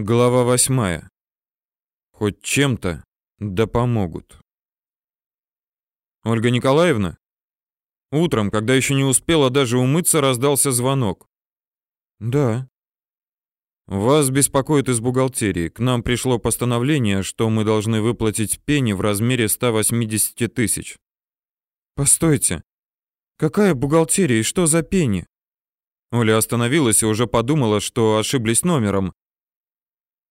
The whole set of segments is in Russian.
Глава восьмая. Хоть чем-то да помогут. Ольга Николаевна? Утром, когда еще не успела даже умыться, раздался звонок. Да. Вас беспокоит из бухгалтерии. К нам пришло постановление, что мы должны выплатить пени в размере 180 тысяч. Постойте. Какая бухгалтерия и что за пени? Оля остановилась и уже подумала, что ошиблись номером,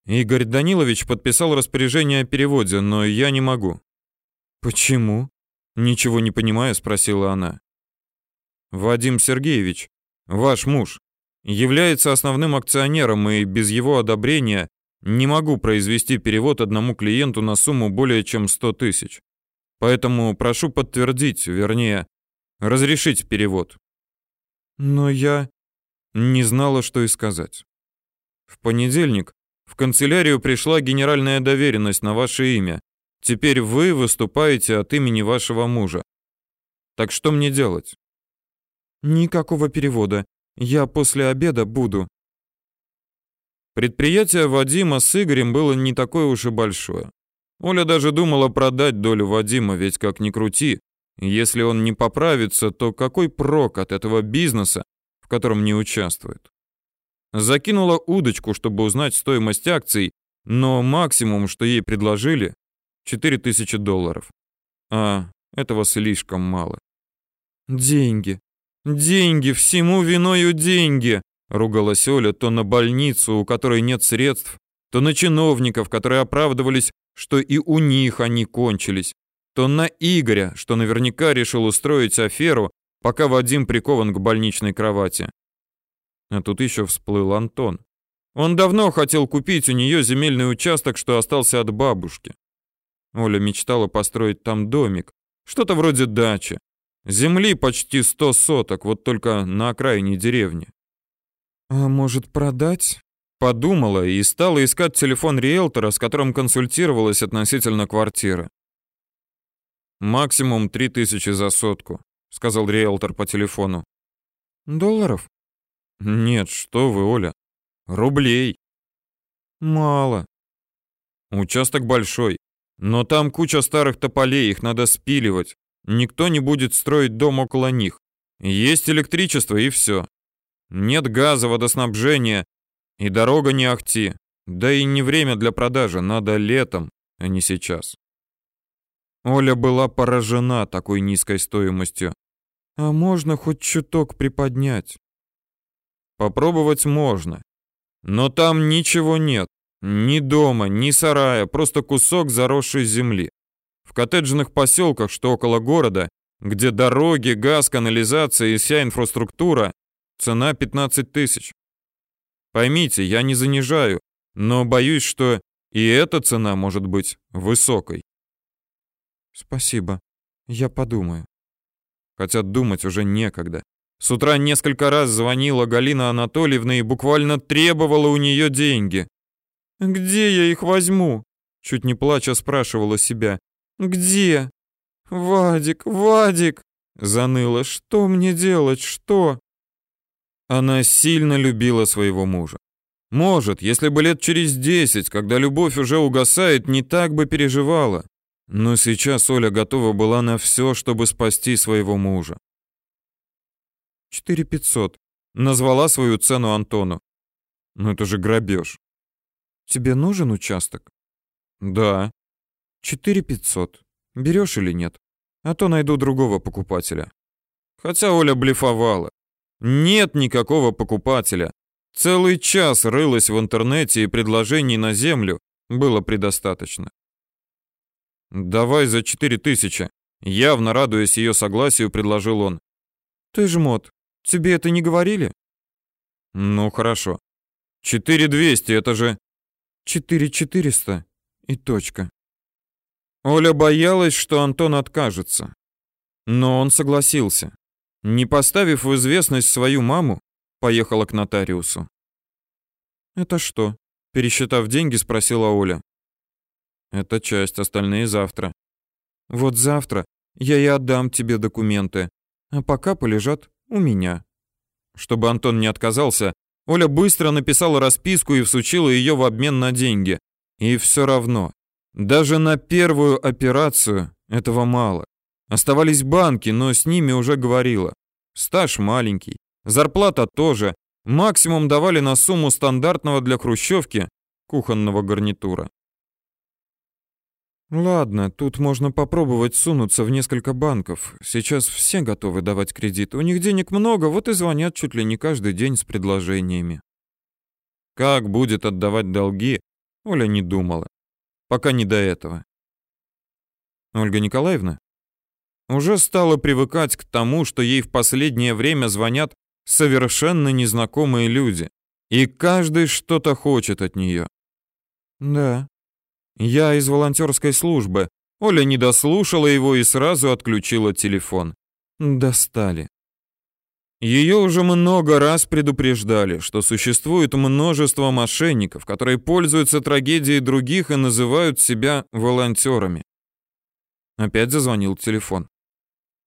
Игорь Данилович подписал распоряжение о переводе, но я не могу. Почему? Ничего не понимая, спросила она. Вадим Сергеевич, ваш муж, является основным акционером, и без его одобрения не могу произвести перевод одному клиенту на сумму более чем 100 тысяч. Поэтому прошу подтвердить, вернее, разрешить перевод. Но я не знала, что и сказать. В понедельник в канцелярию пришла генеральная доверенность на ваше имя. Теперь вы выступаете от имени вашего мужа. Так что мне делать? Никакого перевода. Я после обеда буду. Предприятие Вадима с Игорем было не такое уж и большое. Оля даже думала продать долю Вадима, ведь как ни крути, если он не поправится, то какой прок от этого бизнеса, в котором не участвует? Закинула удочку, чтобы узнать стоимость акций, но максимум, что ей предложили, 4000 долларов. А этого слишком мало. Деньги. Деньги, всему виною деньги, ругалась Оля то на больницу, у которой нет средств, то на чиновников, которые оправдывались, что и у них они кончились, то на Игоря, что наверняка решил устроить аферу, пока Вадим прикован к больничной кровати. А тут еще всплыл Антон. Он давно хотел купить у нее земельный участок, что остался от бабушки. Оля мечтала построить там домик, что-то вроде дачи. Земли почти сто соток, вот только на окраине деревни. А может продать? Подумала и стала искать телефон риэлтора, с которым консультировалась относительно квартиры. Максимум три тысячи за сотку, сказал риэлтор по телефону. Долларов? Нет, что вы, Оля. Рублей. Мало. Участок большой, но там куча старых тополей, их надо спиливать. Никто не будет строить дом около них. Есть электричество и все. Нет газа, водоснабжения, и дорога не ахти. Да и не время для продажи, надо летом, а не сейчас. Оля была поражена такой низкой стоимостью. А можно хоть чуток приподнять? Попробовать можно. Но там ничего нет. Ни дома, ни сарая, просто кусок заросшей земли. В коттеджных поселках, что около города, где дороги, газ, канализация и вся инфраструктура, цена 15 тысяч. Поймите, я не занижаю, но боюсь, что и эта цена может быть высокой. Спасибо. Я подумаю. Хотя думать уже некогда. С утра несколько раз звонила Галина Анатольевна и буквально требовала у нее деньги. «Где я их возьму?» Чуть не плача спрашивала себя. «Где?» «Вадик, Вадик!» Заныла. «Что мне делать? Что?» Она сильно любила своего мужа. Может, если бы лет через десять, когда любовь уже угасает, не так бы переживала. Но сейчас Оля готова была на все, чтобы спасти своего мужа. Четыре пятьсот. Назвала свою цену Антону. Ну это же грабеж. Тебе нужен участок? Да. Четыре пятьсот. Берешь или нет? А то найду другого покупателя. Хотя Оля блефовала. Нет никакого покупателя. Целый час рылась в интернете и предложений на землю было предостаточно. «Давай за четыре тысячи», явно радуясь ее согласию, предложил он. «Ты жмот, Тебе это не говорили? Ну, хорошо. 4200 это же 4400 и точка. Оля боялась, что Антон откажется. Но он согласился. Не поставив в известность свою маму, поехала к нотариусу. «Это что?» — пересчитав деньги, спросила Оля. «Это часть, остальные завтра». «Вот завтра я и отдам тебе документы, а пока полежат у меня. Чтобы Антон не отказался, Оля быстро написала расписку и всучила ее в обмен на деньги. И все равно, даже на первую операцию этого мало. Оставались банки, но с ними уже говорила. Стаж маленький, зарплата тоже. Максимум давали на сумму стандартного для хрущевки кухонного гарнитура. Ладно, тут можно попробовать сунуться в несколько банков. Сейчас все готовы давать кредит. У них денег много, вот и звонят чуть ли не каждый день с предложениями. Как будет отдавать долги, Оля не думала. Пока не до этого. Ольга Николаевна уже стала привыкать к тому, что ей в последнее время звонят совершенно незнакомые люди, и каждый что-то хочет от нее. Да, «Я из волонтерской службы». Оля не дослушала его и сразу отключила телефон. Достали. Ее уже много раз предупреждали, что существует множество мошенников, которые пользуются трагедией других и называют себя волонтерами. Опять зазвонил телефон.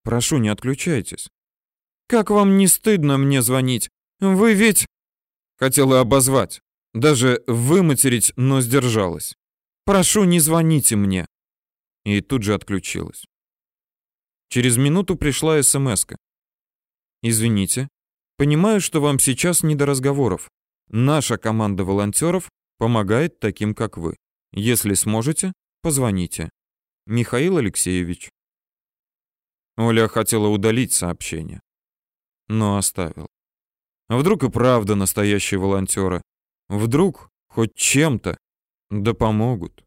«Прошу, не отключайтесь». «Как вам не стыдно мне звонить? Вы ведь...» Хотела обозвать, даже выматерить, но сдержалась. Прошу, не звоните мне. И тут же отключилась. Через минуту пришла смс -ка. Извините, понимаю, что вам сейчас не до разговоров. Наша команда волонтеров помогает таким, как вы. Если сможете, позвоните. Михаил Алексеевич. Оля хотела удалить сообщение, но оставил. Вдруг и правда настоящие волонтеры. Вдруг хоть чем-то да помогут.